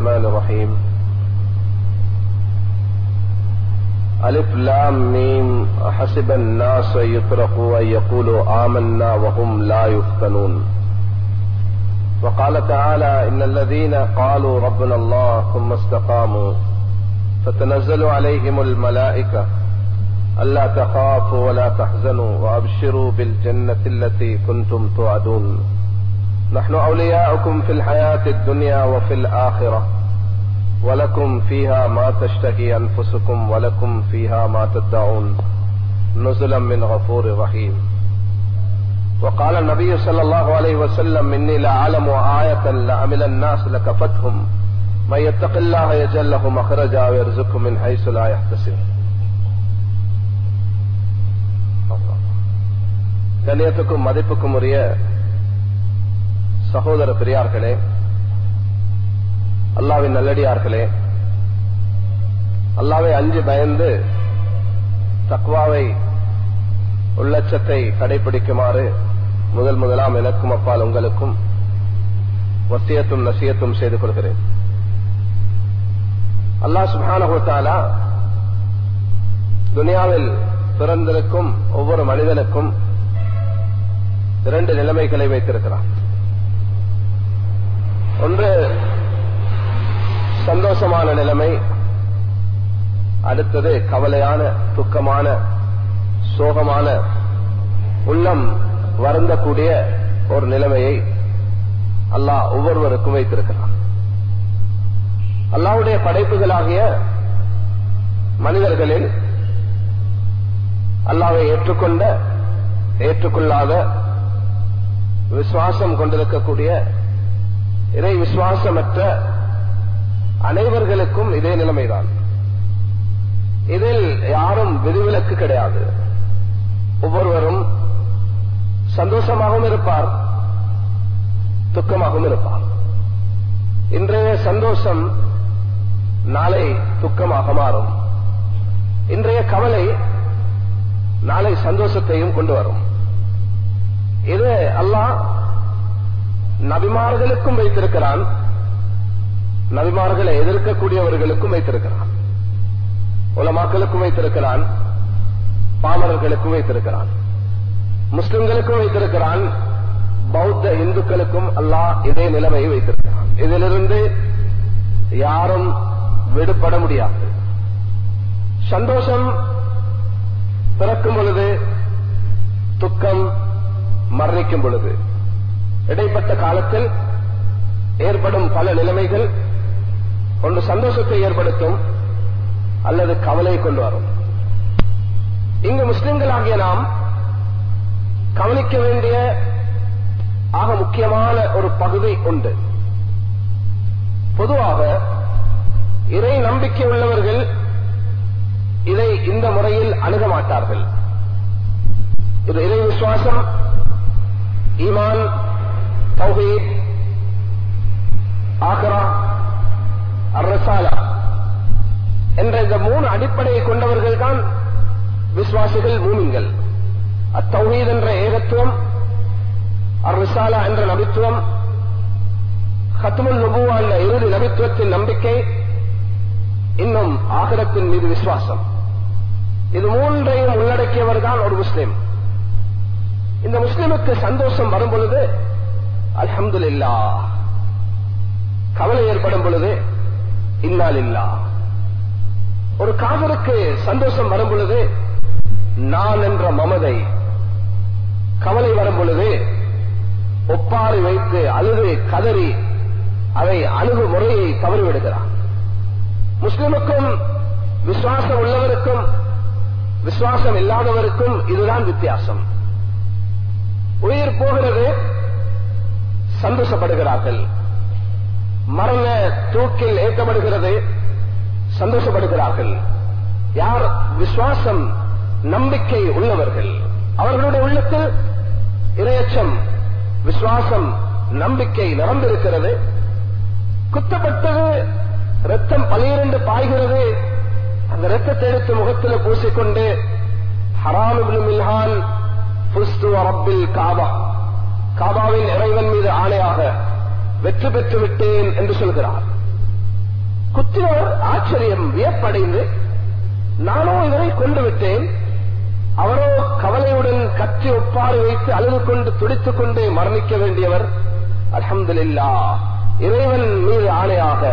الرحمن الرحيم. ألف لام ميم. حسب الناس يتركوا أن يقولوا آمنا وهم لا يفتنون. وقال تعالى إن الذين قالوا ربنا الله ثم استقاموا فتنزل عليهم الملائكة ألا تخافوا ولا تحزنوا وأبشروا بالجنة التي كنتم توعدون. نحن أولياؤكم في الحياة الدنيا وفي الآخرة ولكم فيها ما تشتهي أنفسكم ولكم فيها ما تدعون نزلا من غفور رحيم وقال النبي صلى الله عليه وسلم إني لأعلم آية لعمل الناس لكفتهم من يتق الله يجل له مخرجا ويرزقه من حيث لا يحتسب கண்ணியத்துக்கும் மதிப்புக்கும் உரிய சகோதர பெரியார்களே அல்லாவின் நல்லடியார்களே அல்லாவை அஞ்சு பயந்து தக்வாவை உள்ளச்சத்தை கடைபிடிக்குமாறு முதல் முதலாம் எனக்கும் அப்பால் உங்களுக்கும் வசியத்தும் நசியத்தும் செய்து கொள்கிறேன். அல்லாஹ் சுபானகுத்தாலா துனியாவில் பிறந்திருக்கும் ஒவ்வொரு மனிதனுக்கும் இரண்டு நிலைமைகளை வைத்திருக்கிறான். ஒன்று சந்தோஷமான நிலைமை. அடுத்தது கவலையான துக்கமான சோகமான உள்ளம் வருந்தக்கூடிய ஒரு நிலைமையை அல்லாஹ் ஒவ்வொருவருக்கும் வைத்திருக்கிறான். அல்லாவுடைய படைப்புகளாகிய மனிதர்களில் அல்லாவை ஏற்றுக்கொண்ட ஏற்றுக்கொள்ளாத விசுவாசம் கொண்டிருக்கக்கூடிய இறை விசுவாசமற்ற அனைவர்களுக்கும் இதே நிலைமைதான். இதில் யாரும் விதிவிலக்கு கிடையாது. ஒவ்வொருவரும் சந்தோஷமாகவும் இருப்பார் துக்கமாகவும் இருப்பார். இன்றைய சந்தோஷம் நாளை துக்கமாக மாறும். இன்றைய கவலை நாளை சந்தோஷத்தையும் கொண்டு வரும். இது அல்லாஹ் நபிமார்களுக்கும் வைத்திருக்கிறான். நபிமார்களை எதிர்க்கக்கூடியவர்களுக்கும் வைத்திருக்கிறான். உலமாக்களுக்கும் வைத்திருக்கிறான். பாமரர்களுக்கும் வைத்திருக்கிறான். முஸ்லிம்களுக்கும் வைத்திருக்கிறான். பௌத்த இந்துக்களுக்கும் அல்லாஹ் இதே நிலைமையை வைத்திருக்கிறான். இதிலிருந்து யாரும் விடுபட முடியாது. சந்தோஷம் பிறக்கும் பொழுது துக்கம் மரணிக்கும் பொழுது. இடைப்பட்ட காலத்தில் ஏற்படும் பல நிலைமைகள் ஒன்று சந்தோஷத்தை ஏற்படுத்தும் அல்லது கவலை கொண்டு வரும். இங்கு முஸ்லிம்களாகிய நாம் கவனிக்க வேண்டிய ஆக முக்கியமான ஒரு பகுதி உண்டு. பொதுவாக இறை நம்பிக்கை உள்ளவர்கள் இதை இந்த முறையில் அணுக மாட்டார்கள். இது இறை விசுவாசம் ஈமான் தௌஹீத் ஆக்ரா அரசாலா என்ற இந்த மூணு அடிப்படையை கொண்டவர்கள் தான் விசுவாசிகள் மூமிங்கள் அத்தௌஹீத் என்ற ஏகத்துவம் அர்ரிசாலா என்ற நபித்துவம் ஹத்முல் நபுவா என்ற இறுதி நபித்துவத்தின் நம்பிக்கை இன்னும் ஆகரத்தின் மீது விசுவாசம். இது மூன்றையும் உள்ளடக்கியவர் தான் ஒரு முஸ்லிம். இந்த முஸ்லிமுக்கு சந்தோஷம் வரும் பொழுது அல்ஹம்துல்லா கவலை ஏற்படும் பொழுது இன்னால் இல்லா ஒரு காதலுக்கு சந்தோஷம் வரும் பொழுது நான் என்ற மமதை. கவலை வரும் பொழுது ஒப்பாறு வைத்து அழுது கதறி அதை அணுகுமுறையை தவறிவிடுகிறான். முஸ்லிமுக்கும் விசுவாசம் உள்ளவருக்கும் விசுவாசம் இல்லாதவருக்கும் இதுதான் வித்தியாசம். உயிர் போகிறது சந்தோஷப்படுகிறார்கள். மரண தூக்கில் ஏற்றப்படுகிறது. சந்தோஷப்படுகிறார்கள். யார் விசுவாசம் நம்பிக்கை உள்ளவர்கள்? அவர்களுடைய உள்ளத்தில் இரையச்சம் விசுவாசம் நம்பிக்கை நிரம்பிருக்கிறது குத்தப்பட்டது ரத்தம் பனிரெண்டு பாய்கிறது. அந்த ரத்தத்தை எடுத்து முகத்தில் பூசிக்கொண்டு ஹராமிபின் மில்ஹான் புஸ்து ரப்பில் காபா. காபாவின் இறைவன் மீது ஆணையாக வெற்றி பெற்று விட்டேன் என்று சொல்கிறார். குத்தினவர் ஆச்சரியம் வியப்படைந்து நானோ இவரை கொண்டு விட்டேன் அவரோ கவலையுடன் கற்றி ஒப்பாறு வைத்து அழுது கொண்டு துடித்துக் கொண்டே மரணிக்க வேண்டியவர் அல்ஹம்துலில்லா. இறைவன் மீது ஆணையாக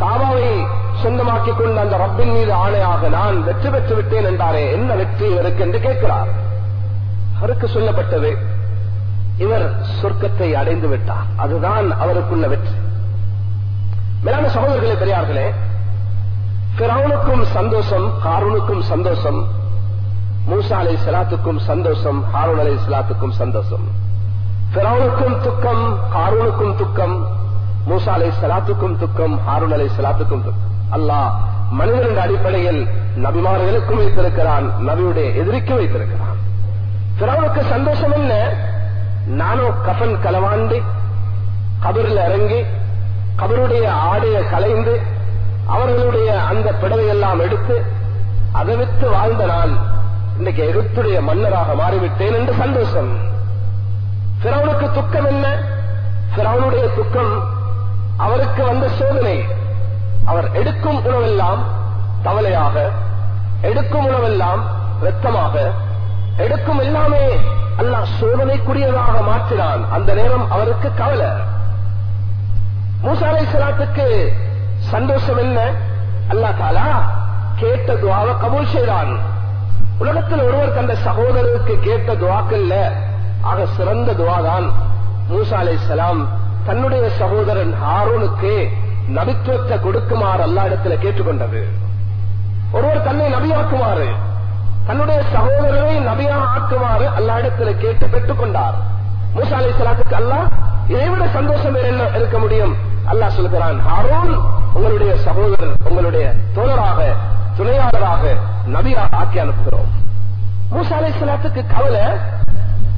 காபாவை சொந்தமாக்கிக் கொண்ட அந்த ரப்பின் மீது ஆணையாக நான் வெற்றி பெற்று விட்டேன் என்றாரே என்ன வெற்றி இவருக்கு? என்று கேட்கிறார். அவருக்கு சொல்லப்பட்டது இவர் சொர்க்கத்தை அடைந்து விட்டார். அதுதான் அவருக்குள்ள வெற்றி. மேலான சகோதரர்களே பெரியார்களே பிறவுனுக்கும் சந்தோஷம் காரூனுக்கும் சந்தோஷம் மூசா அலை சலாத்துக்கும் சந்தோஷம் ஹாரூன் அலை சலாத்துக்கும் சந்தோஷம். பிறவுனுக்கும் துக்கம் காரூனுக்கும் துக்கம் மூசா அலை சலாத்துக்கும் துக்கம் ஹாரூன் அலை சலாத்துக்கும் துக்கம். அல்லாஹ் மனிதனின் அடிப்படையில் நபிமார்களுக்கும் வைத்திருக்கிறான் நபியுடைய எதிரிக்கும் வைத்திருக்கிறான். பிறவுனுக்கு சந்தோஷம் என்ன? நானோ கஃன் கலவாண்டு கபரில் இறங்கி கபருடைய ஆடையை கலைந்து அவர்களுடைய அந்த பிடவையெல்லாம் எடுத்து அதை விட்டு வாழ்ந்த நான் இன்னைக்கு எருத்துடைய மன்னராக மாறிவிட்டேன் என்று சந்தோஷம். சிறவனுக்கு துக்கம் என்ன? சிறவனுடைய துக்கம் அவருக்கு வந்த சோதனை. அவர் எடுக்கும் உணவெல்லாம் தவளையாக எடுக்கும் உணவெல்லாம் ரத்தமாக எடுக்கும் எல்லாமே அல்லாஹ் சோதனைக்குரியதாக மாற்றினான். அந்த நேரம் அவருக்கு கவலை. மூசாலை சலாத்துக்கு சந்தோஷம் என்ன? அல்லா தாலா கேட்ட துவாவை கபூல் செய்தான். உலகத்தில் ஒருவர் தந்த சகோதரருக்கு கேட்ட துவாக்கல்ல ஆக சிறந்த துவாதான் மூசா அலை சலாம் தன்னுடைய சகோதரன் ஹாரூனுக்கு நபித்துவத்தை கொடுக்குமாறு அல்லா இடத்துல கேட்டுக்கொண்டது. ஒருவர் தன்னை நபியாக்குமாறு தன்னுடைய சகோதரரை நபியா ஆக்குமாறு அல்லா இடத்துல கேட்டு பெற்றுக் கொண்டார் மூசா அலை சலாத்துக்கு அல்லா இதைவிட சந்தோஷம் வேற என்ன இருக்க முடியும்? அல்லாஹ் சொல்கிறான் ஹாரூன் உங்களுடைய சகோதரர் உங்களுடைய தோழராக துணையாளராக நபியாக ஆக்கி அனுப்புகிறோம். மூசா அலை சலாத்துக்கு கவலை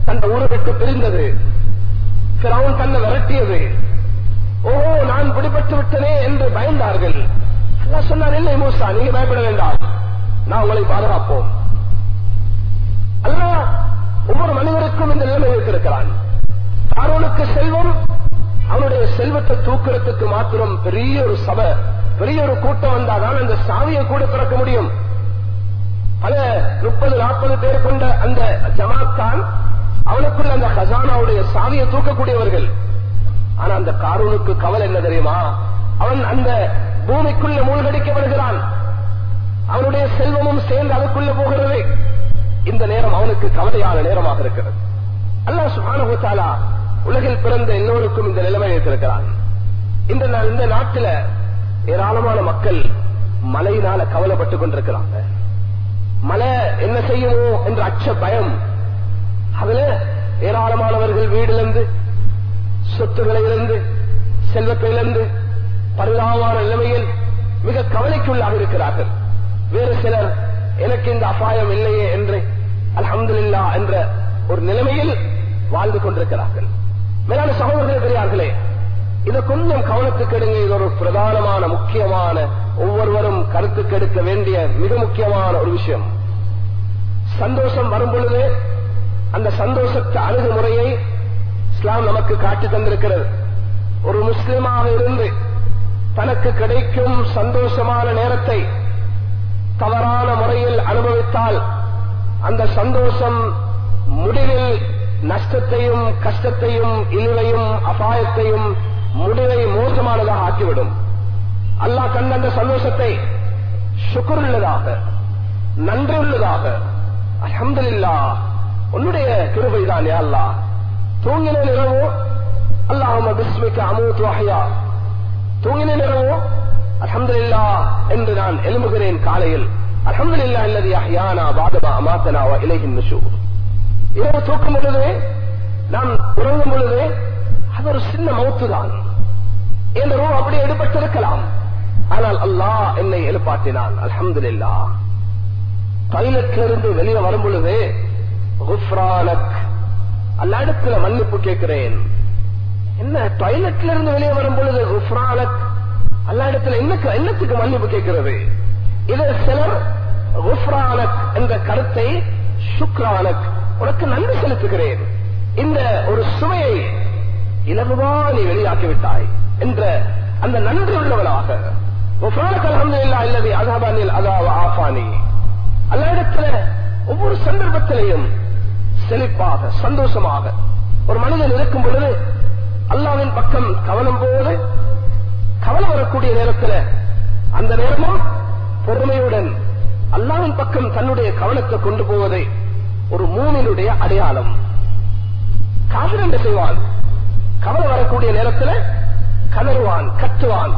தன் ஊரை விட்டு பிரிந்தது. அவன் தன்னை விரட்டியது. ஓஹோ நான் பிடிபட்டு விட்டனே என்று பயந்தார்கள். அல்லாஹ் சொன்னார் இல்லை மூசா நீங்க பயப்பட வேண்டாம். நான் உங்களை பாதுகாப்போம். அல்ல ஒவ்வொரு மனிதருக்கும் இந்த நிலைமை வைத்திருக்கிறான். தாரோனுக்கு செல்வம் அவனுடைய செல்வத்தை தூக்குறதுக்கு மாத்திரம் பெரிய ஒரு சபை பெரிய ஒரு கூட்டம் வந்தாதான் அந்த சாவியை கூட திறக்க முடியும். பல முப்பது நாற்பது பேர் கொண்ட அந்த ஜமாத்தான் அவனுக்குள்ள அந்த ஹசானாவுடைய சாவியை தூக்கக்கூடியவர்கள். ஆனா அந்த காரூனுக்கு கவலை என்ன தெரியுமா? அவன் அந்த பூமிக்குள்ள மூழ்கடிக்கப்படுகிறான் அவனுடைய செல்வமும் சேர்ந்து அதுக்குள்ள போகிறது. இந்த நேரம் அவனுக்கு கவலையான நேரமாக இருக்கிறது. அல்லாஹ் சுபானுத்தாலா உலகில் பிறந்த எல்லோருக்கும் இந்த நிலைமை வைத்திருக்கிறான். இந்த நா- இந்த நாட்டில ஏராளமான மக்கள் மழையினால கவலைப்பட்டுக் கொண்டிருக்கிறாங்க. மழை என்ன செய்யுமோ என்ற அச்ச பயம். அதுல ஏராளமானவர்கள் வீடிலிருந்து சொத்துகளிலிருந்து செல்வத்திலிருந்து பரிதாபமான நிலைமையில் மிக கவலைக்குள்ளாக இருக்கிறார்கள். வேறு சிலர் எனக்கு இந்த அபாயம் இல்லையே என்று அலமதுல்லா என்ற ஒரு நிலைமையில் வாழ்ந்து கொண்டிருக்கிறார்கள். மேலான சகோதரர்களே பெரியார்களே இதை கொஞ்சம் கவனத்துக்கு எடுங்க. இது ஒரு பிரதானமான முக்கியமான ஒவ்வொருவரும் கருத்துக்கு எடுக்க வேண்டிய மிக முக்கியமான ஒரு விஷயம். சந்தோஷம் வரும் பொழுது அந்த சந்தோஷத்தை அணுகுமுறையை இஸ்லாம் நமக்கு காட்டி தந்திருக்கிறது. ஒரு முஸ்லிமாக இருந்து தனக்கு கிடைக்கும் சந்தோஷமான நேரத்தை தவறான முறையில் அனுபவித்தால் அந்த சந்தோஷம் முடிவில் நஷ்டத்தையும் கஷ்டத்தையும் இழிவையும் அபாயத்தையும் முடிவை மோசமானதாக ஆக்கிவிடும். அல்லாஹ் கண்ட அந்த சந்தோஷத்தை சுக்குருள்ளதாக நன்றி உள்ளதாக அல்ஹம்துலில்லா உன்னுடைய கிருபை தான் அல்லாஹ். தூங்கின நிறவோ அல்லாஹும பிஸ்மிக்க அமூத் வஹ்யா. தூங்கின நிறவோ அல்ஹம்துலில்லா என்று நான் எழும்புகிறேன் காலையில். அல்ஹம்துலில்லா அல்லது அஹ்யானா பாதமா அமாத்தனா வ இலைஹின் நுஷூர். இரவு தூக்கும் பொழுது நாம் உறங்கும் பொழுது அது ஒரு சின்ன மௌத்து தான் என்ற ரூ அப்படி எடுபட்டிருக்கலாம். ஆனால் அல்லாஹ் என்னை எழுப்பாட்டினான் அல்ஹம்துலில்லா டாய்லெட்ல வெளியே வரும் பொழுது குஃப்ரானக் அல்ல இடத்துல மன்னிப்பு கேட்கிறேன். என்ன டாய்லெட்ல இருந்து வெளியே வரும் பொழுது அல்லா அல்ல இடத்துல என்னத்துக்கு மன்னிப்பு கேட்கிறது? இது சிலர் என்ற கருத்தை சுக்ரானக் உனக்கு நன்றி செலுத்துகிறேன். இந்த ஒரு சுவையை இலகுவா நீ வெளியாக்கிவிட்டாய் என்ற அந்த நன்றி உள்ளவனாக. ஒவ்வொரு சந்தர்ப்பத்திலையும் செழிப்பாக சந்தோஷமாக ஒரு மனிதன் இருக்கும் பொழுது அல்லாவின் பக்கம் கவனம் போது கவனம் வரக்கூடிய நேரத்தில் அந்த நேரமும் பொறுமையுடன் அல்லாவின் பக்கம் தன்னுடைய கவனத்தை கொண்டு போவதை ஒரு மூவினுடைய அடையாளம். காதல் என்று செய்வான். கவலை வரக்கூடிய நேரத்தில் கதறுவான் கத்துவான்.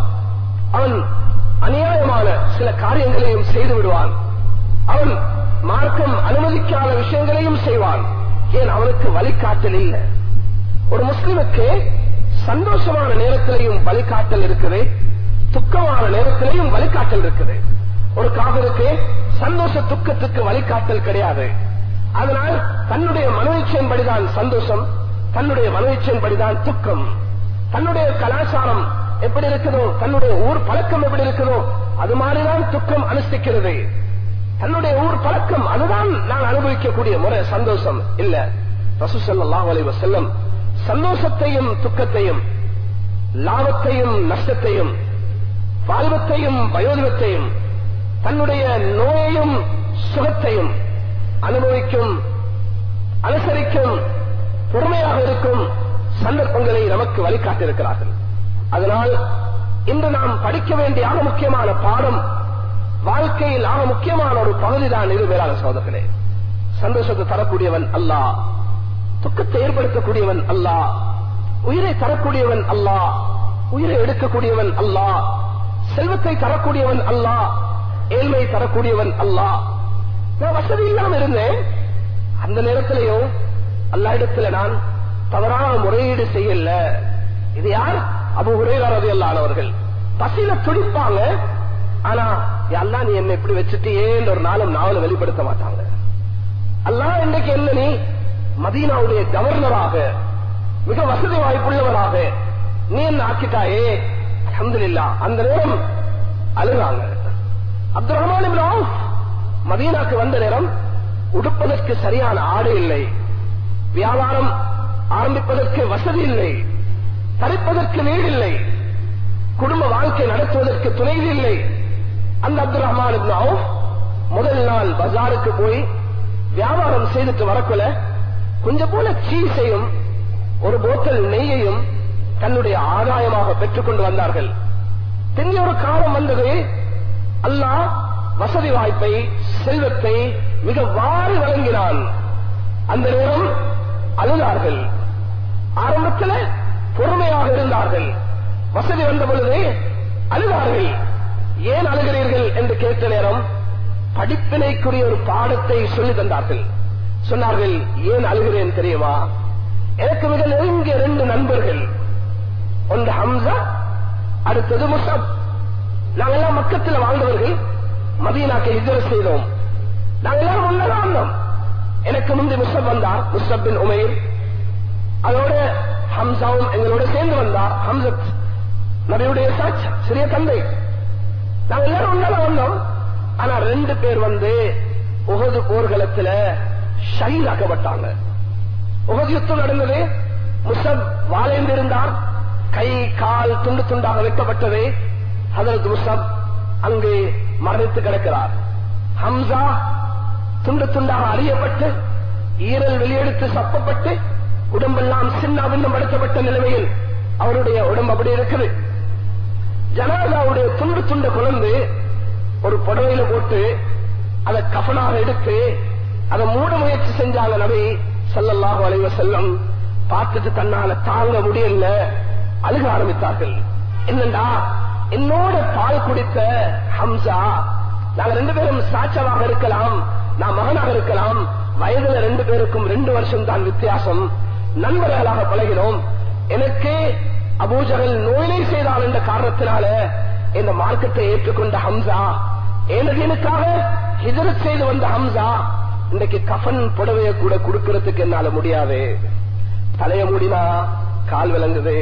அவன் அநியாயமான சில காரியங்களையும் செய்து விடுவான். அவன் மார்க்கம் அனுமதிக்காத விஷயங்களையும் செய்வான். ஏன்? அவனுக்கு வழிகாட்டல் இல்லை. ஒரு முஸ்லிமுக்கு சந்தோஷமான நேரத்திலையும் வழிகாட்டல் இருக்குது. துக்கமான நேரத்திலையும் வழிகாட்டல் இருக்குது. ஒரு காதலுக்கு சந்தோஷ துக்கத்துக்கு வழிகாட்டல் கிடையாது. அதனால் தன்னுடைய மனோச்சையின்படிதான் சந்தோஷம் தன்னுடைய மனோச்சையின்படிதான் துக்கம். தன்னுடைய கலாச்சாரம் எப்படி இருக்குதோ தன்னுடைய ஊர் பழக்கம் எப்படி இருக்குதோ அது மாதிரிதான் துக்கம் அனுஷ்டிக்கிறது. தன்னுடைய ஊர் பழக்கம் அதுதான் நான் அனுபவிக்கக்கூடிய முறை சந்தோஷம். இல்ல. ரசூசல்லாஹ் அலைஹி செல்லம் சந்தோஷத்தையும் துக்கத்தையும் லாபத்தையும் நஷ்டத்தையும் வாழ்வத்தையும் வயோதிகத்தையும் தன்னுடைய நோயையும் சுகத்தையும் அனுபவிக்கும் அனுசரிக்கும் பொறுமையாக இருக்கும் சந்தர்ப்பங்களை நமக்கு வழிகாட்டியிருக்கிறார்கள். அதனால் இன்று நாம் படிக்க வேண்டிய ஆக முக்கியமான பாடம் வாழ்க்கையில் ஆக முக்கியமான ஒரு பகுதிதான் இது மேலான சோதர்களே சந்தோஷத்தை தரக்கூடியவன் அல்லாஹ். துக்கத்தை ஏற்படுத்தக்கூடியவன் அல்லாஹ். உயிரை தரக்கூடியவன் அல்லாஹ். உயிரை எடுக்கக்கூடியவன் அல்லாஹ். செல்வத்தை தரக்கூடியவன் அல்லா ஏழ்மை தரக்கூடியவன் அல்லாஹ். நான் வசதி இல்லாம இருந்தேன். அந்த நேரத்திலையும் அல்லா இடத்துல நான் தவறான முறையீடு செய்யல. இது யார்? அபு உரையாரது அல்லாதவர்கள் பசியில துடிப்பாங்க. ஆனா அல்லா நீ என்ன இப்படி வச்சுட்டியேன்னு ஒரு நாளும் நாவல வெளிப்படுத்த மாட்டாங்க. அல்லா இன்னைக்கு என்ன நீ? மதீனாவுடைய கவர்னராக மிக வசதி வாய்ப்புள்ளவராக நீ என்ன ஆக்கிட்டாயே? அஹமதுல்லா அந்த நேரம் அழுகாங்க அப்துல் ரஹ்மான் மதீனாக்கு வந்த நேரம் உடுப்பதற்கு சரியான ஆடு இல்லை. வியாபாரம் ஆரம்பிப்பதற்கு வசதி இல்லை. தரிப்பதற்கு வீடு இல்லை. குடும்ப வாழ்க்கை நடத்துவதற்கு துணைவி இல்லை. அந்த அப்துல் ரஹ்மான் முதல் நாள் பஜாருக்கு போய் வியாபாரம் செய்துட்டு வரக்குள்ள கொஞ்சம் போல சீஸையும் ஒரு போத்தல் நெய்யையும் தன்னுடைய ஆதாயமாக பெற்றுக்கொண்டு வந்தார்கள். தெரிஞ்ச ஒரு காலம் வந்தது. அல்லாஹ் வசதி வாய்ப்பை செல்வத்தை மிக வாரி வழங்கினான். அந்த நேரம் அழுதார்கள். ஆரம்பத்தில் பொறுமையாக இருந்தார்கள். வசதி வந்த பொழுது அழுதார்கள். ஏன் அழுகிறீர்கள் என்று கேட்ட நேரம் படிப்பினைக்குரிய ஒரு பாடத்தை சொல்லி தந்தார்கள். சொன்னார்கள் ஏன் அழுகிறேன் தெரியுமா? எனக்கு மிக நெருங்கிய ரெண்டு நண்பர்கள். ஒன்று ஹம்சா அடுத்தது முசப். நாங்கெல்லாம் எல்லாம் மக்கத்தில் வாழ்ந்தவர்கள் மதீனாக்கு இதர செய்தோம். நாங்கெல்லாம் எல்லாரும் ஒன்னதான் வந்தோம். எனக்கு முந்தி முசப் வந்தார் முசப் உமேர். அதோட ஹம்சாவும் எங்களோட சேர்ந்து வந்தார் ஹம்சத் நபியுடைய சாட்சி சிறிய தந்தை. நாங்கள் எல்லாரும் ஒன்னதான் வந்தோம். ஆனா ரெண்டு பேர் வந்து உகது போர்க்களத்துல ஷகீதாக்கப்பட்டாங்க உகது யுத்தம் நடந்தது. முசப் வாழைந்திருந்தார் கை கால் துண்டு துண்டாக வெட்டப்பட்டது ஹதரத் முசப் அங்கு மரணித்து கிடக்கிறார். ஹம்சா துண்டு துண்டாக அறியப்பட்டு ஈரல் வெளியெடுத்து சப்பப்பட்டு உடம்பெல்லாம் சின்ன பின்னம் படுத்தப்பட்ட நிலைமையில் அவருடைய உடம்பு அப்படி இருக்குது. ஜனாதாவுடைய துண்டு துண்ட குழந்து ஒரு புடவையில போட்டு அதை கஃனாக எடுத்து அதை மூட முயற்சி செஞ்சாங்க நபி சல்லல்லாஹு அலைவ செல்லம் பார்த்துட்டு தன்னால தாங்க முடியல. அழுக ஆரம்பித்தார்கள். என்னண்டா? என்னோட பால் குடித்த ஹம்சா நாங்க ரெண்டு பேரும் சாட்சமாக இருக்கலாம் நான் மகனாக இருக்கலாம் வயதுல ரெண்டு பேருக்கும் ரெண்டு வருஷம் தான் வித்தியாசம். நண்பர்களாக பழகினோம். எனக்கு அபூஜகல் நோயினை செய்தால் என்ற காரணத்தினால இந்த மார்க்கத்தை ஏற்றுக்கொண்ட ஹம்சா. எனக்காக ஹிஜரத் செய்து வந்த ஹம்சா இன்றைக்கு கஃன் புடவைய கூட கொடுக்கறதுக்கு என்னால முடியாது. தலைய மூடினா கால் விளங்குது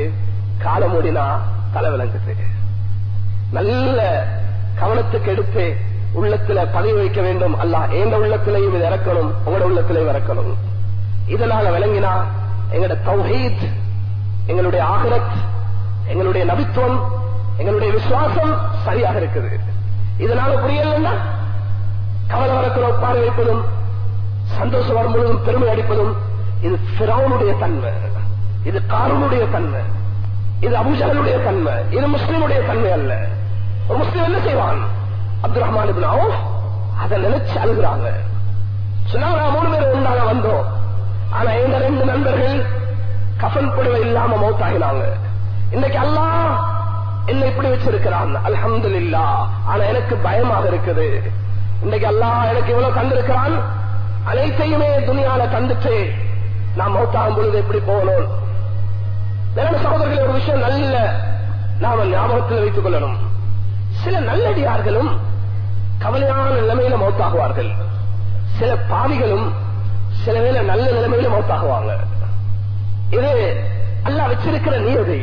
காலை மூடினா தலை விளங்குது. நல்ல கவனத்துக்கு எடுத்து உள்ளத்துல பதிவு வைக்க வேண்டும். அல்ல எந்த உள்ளத்திலையும் இது இறக்கணும் உங்களோட உள்ளத்திலையும் இறக்கணும். இதனால விளங்கினா எங்களோட தௌஹீத் எங்களுடைய ஆகரத் எங்களுடைய நபித்துவம் எங்களுடைய விசுவாசம் சரியாக இருக்குது. இதனால புரியலன்னா கவலை வரக்கிற உட்கார வைப்பதும் சந்தோஷம் வரும் முழுவதும் பெருமை அடிப்பதும் இது பிறவனுடைய தன்மை. இது காரனுடைய தன்மை. இது அபுஜகனுடைய தன்மை. இது முஸ்லீமுடைய தன்மை அல்ல. ஒரு முஸ்லீம் என்ன செய்வான்? அப்துல் ரஹ்மான் அவுஃப் அதை நினைச்சு அழுகிறாங்க. சொன்னாங்க "நான் மூணு பேர் ஒன்றாக வந்தோம். ஆனா எங்க ரெண்டு நண்பர்கள் கஃன் புடவை இல்லாம மௌத்தாகினாங்க. இன்னைக்கு அல்லாஹ் என்ன இப்படி வச்சிருக்கிறான். அல்ஹம்துலில்லா. ஆனா எனக்கு பயமாக இருக்குது. இன்னைக்கு அல்லா எனக்கு எவ்வளவு தந்திருக்கிறான். அனைத்தையுமே துணியால தந்துட்டு நான் மௌத்தாகும் பொழுது எப்படி போகணும்? வேற ஒரு விஷயம் நல்ல நாம ஞாபகத்தில் வைத்துக் கொள்ளணும். சில நல்லடியார்களும் கவலையான நிலைமையில மௌத்தாகுவார்கள். சில பாவிகளும் சில வேலை நல்ல நிலைமையில மௌத்தாகுவாங்க. இது அல்லாஹ் வச்சிருக்கிற நியதி.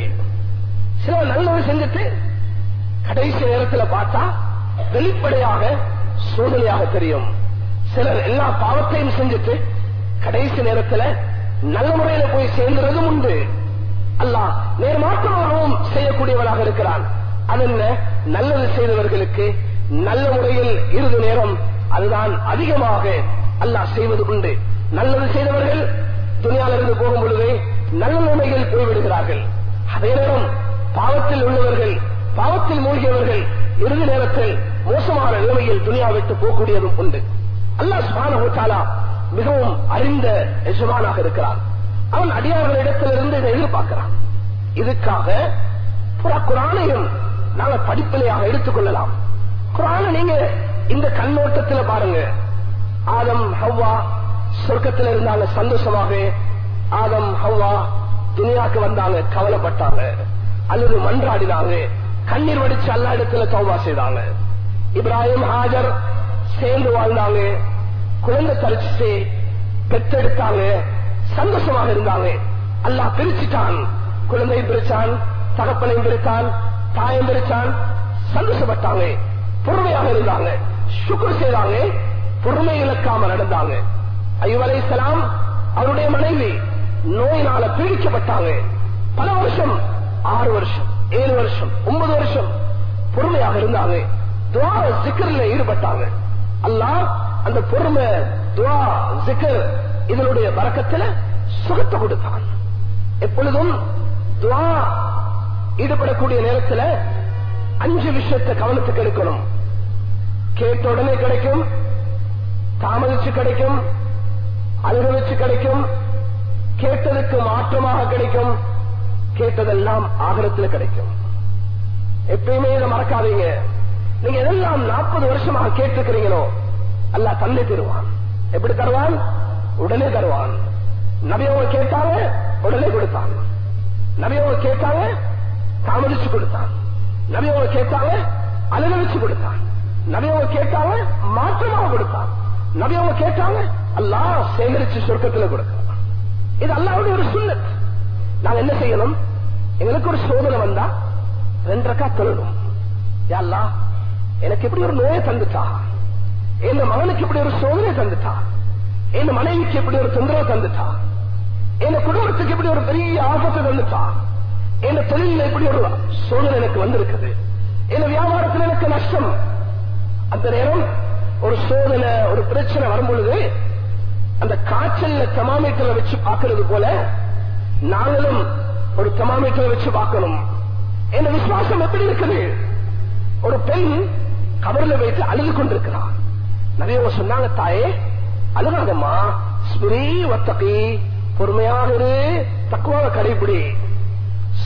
சில நல்லது செஞ்சுட்டு கடைசி நேரத்துல பார்த்தா வெளிப்படையாக சோதனையாக தெரியும். சிலர் எல்லா பாவத்தையும் செஞ்சுட்டு கடைசி நேரத்துல நல்ல முறையில போய் சேர்ந்ததும் உண்டு. அல்லாஹ் நேர்மாற்றமாகவும் செய்யக்கூடியவனாக இருக்கிறான். அது என்ன நல்லது செய்தவர்களுக்கு நல்ல முறையில் இறுதி நேரம் அதுதான் அதிகமாக அல்லாஹ் செய்வது உண்டு. நல்லது செய்தவர்கள் துணியாவிலிருந்து போகும் பொழுது நல்ல நிலைமையில் போய்விடுகிறார்கள். அதே நேரம் பாவத்தில் உள்ளவர்கள் பாவத்தில் மூழ்கியவர்கள் இறுதி நேரத்தில் மோசமான நிலைமையில் துணியா விட்டு போகக்கூடியதும் உண்டு. அல்லாஹ் சுப்ஹானஹு வ மிகவும் அறிந்த எஜமானாக இருக்கிறான். அவன் அடியார்களிடத்திலிருந்து இதை எதிர்பார்க்கிறான். இதுக்காக புற குரானையும் நாங்க படிப்பினையாக எடுத்துக்கொள்ளலாம். குரான நீங்க இந்த கண்ணோட்டத்தில் பாருங்க. ஆதம் ஹவ்வா சொர்க்கத்தில் இருந்தாங்க சந்தோஷமாக. ஆதம் ஹவ்வா துனியாக்கு வந்தாங்க கவலைப்பட்டாங்க. அல்லது மன்றாடினாங்க. கண்ணீர் வடிச்சு அல்லா இடத்துல தௌபா செய்தாங்க. இப்ராஹிம் ஹாஜர் சேர்ந்து வாழ்ந்தாங்க. குழந்தை தரிச்சு பெற்றெடுத்தாங்க. சந்தோஷமாக இருந்தாங்க. அல்லாஹ் பிரிச்சுட்டான். குழந்தையும் பிரிச்சான் தகப்பனையும் பிரித்தான். தாயம் பிரிச்சான் சந்தோஷப்பட்டாங்க பொறுமையாக இருந்தாங்க சுக்குர் செய்தாங்க பொறுமை இழக்காம நடந்தாங்க. ஐயூப் அவருடைய மனைவி நோயினால பீடிக்கப்பட்டாங்க. பல வருஷம் ஆறு வருஷம் ஏழு வருஷம் ஒன்பது வருஷம் பொறுமையாக இருந்தாங்க. துவா சிக்கரில் ஈடுபட்டாங்க. அல்லாஹ் அந்த பொறுமை துவா சிக்கர் இதனுடைய பறக்கத்துல சுகத்தை கொடுத்தான். எப்பொழுதும் துவா ஈடுபடக்கூடிய நேரத்துல அஞ்சு விஷயத்தை கவனத்துக்கு எடுக்கணும். கேட்ட உடனே கிடைக்கும் தாமதிச்சு கிடைக்கும் அனுபவிச்சு கிடைக்கும் கேட்டதுக்கு மாற்றமாக கிடைக்கும் கேட்டதெல்லாம் ஆகரத்தில் கிடைக்கும். எப்பயுமே இதை மறக்காதீங்க. நீங்க எதெல்லாம் நாற்பது வருஷமாக கேட்டிருக்கிறீங்களோ அல்லாஹ் தந்தை தருவான். எப்படி தருவான்? உடனே தருவான். நபியவங்க கேட்டாங்க உடனே கொடுத்தான். நபியவங்க கேட்டாங்க தாமதிச்சு கொடுத்தான். நபியவங்க கேட்டாங்க அனுபவிச்சு கொடுத்தான். நபியவங்க கேட்டாங்க மாற்றமாக கொடுத்தான். நபியவங்க கேட்டாங்க அல்லாஹ் சேகரிச்சு சொர்க்கத்துல கொடுக்கிறான் இது அல்லாவுடைய ஒரு சுண்ணத். நாங்க என்ன செய்யணும்? எங்களுக்கு ஒரு சோதனை வந்தா ரெண்டரைக்கா தொழணும் யாழ்லா எனக்கு எப்படி ஒரு நோயை தந்துட்டா? என் மகனுக்கு இப்படி ஒரு சோதனை தந்துட்டா? என் மனைவிக்கு இப்படி ஒரு தொந்தரவு தந்துட்டா? என் குடும்பத்துக்கு இப்படி ஒரு பெரிய ஆபத்தை தந்துட்டா? என் தொழில இப்படி ஒரு சோதனை எனக்கு வந்திருக்குது. என் வியாபாரத்தில் எனக்கு நஷ்டம். அந்த நேரம் ஒரு சோதனை ஒரு பிரச்சனை வரும்பொழுது அந்த காய்ச்சல்ல தமாமீட்டரை வச்சு பார்க்கறது போல நாங்களும் ஒரு தமாமீட்டரை வச்சு பார்க்கணும். என் விசுவாசம் எப்படி இருக்குது? ஒரு பெண் கபரில் வைத்து அழுது கொண்டிருக்கிறார் நிறைய சொன்னாங்க தாயே அழுகாதம்மா. ஸ்மிரி வத்தகி. பொறுமையாக இரு. தக்குவாக கடைபிடி.